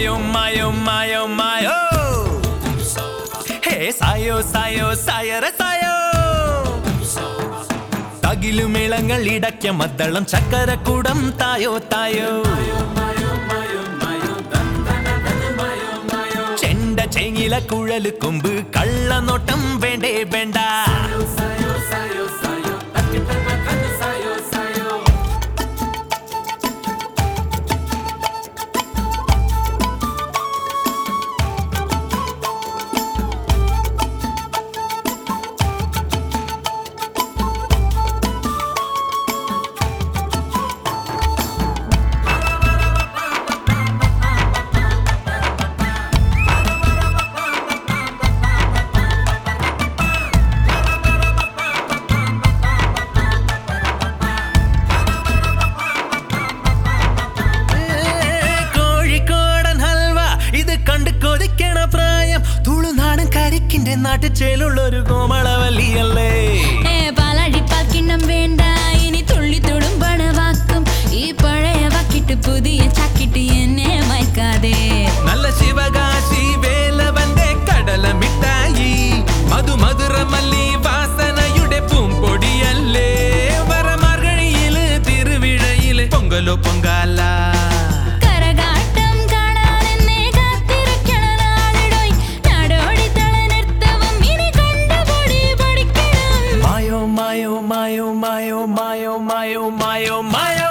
my, oh my, oh my, oh my, oh. Hey, sayo, sayo, sayara, sayo. tagilu melangal idakya മദ്ദളം chakara kudam tayo tayo ചെങ്ങില കുഴൽ കൊമ്പ് കള്ളനോട്ടം വേണ്ടേ വേണ്ട തെക്കിന്റെ നാട്ടിൽ ചേലുള്ള ഒരു കോമളവല്ലിയല്ലേ মায়ো মায়ো মায়ো মায়ো মায়ো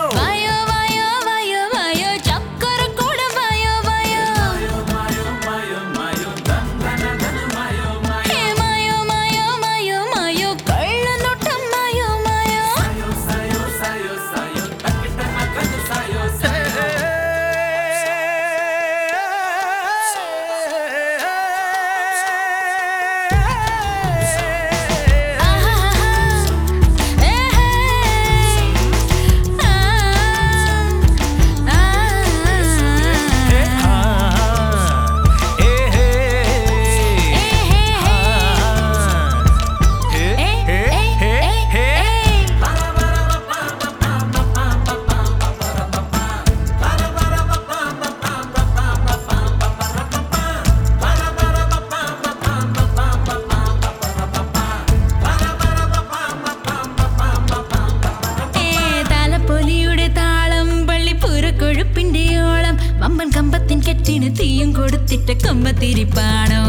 കത്തിന് തീയും കൊടുത്തിട്ട് കമ്പത്തിരിപ്പാണോ?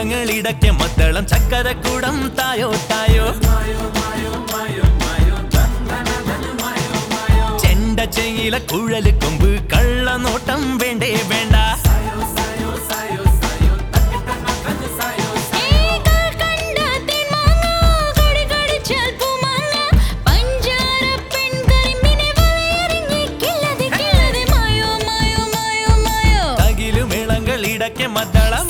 താളങ്ങളിടയ്ക്ക് മത്തളം ചക്കരക്കൂടം തായോ തായോ. ചെണ്ട ചെയില കുഴൽ കൊമ്പ് കള്ളനോട്ടം വേണ്ടേ വേണ്ട. ഇടയ്ക്ക് മദ്ദളം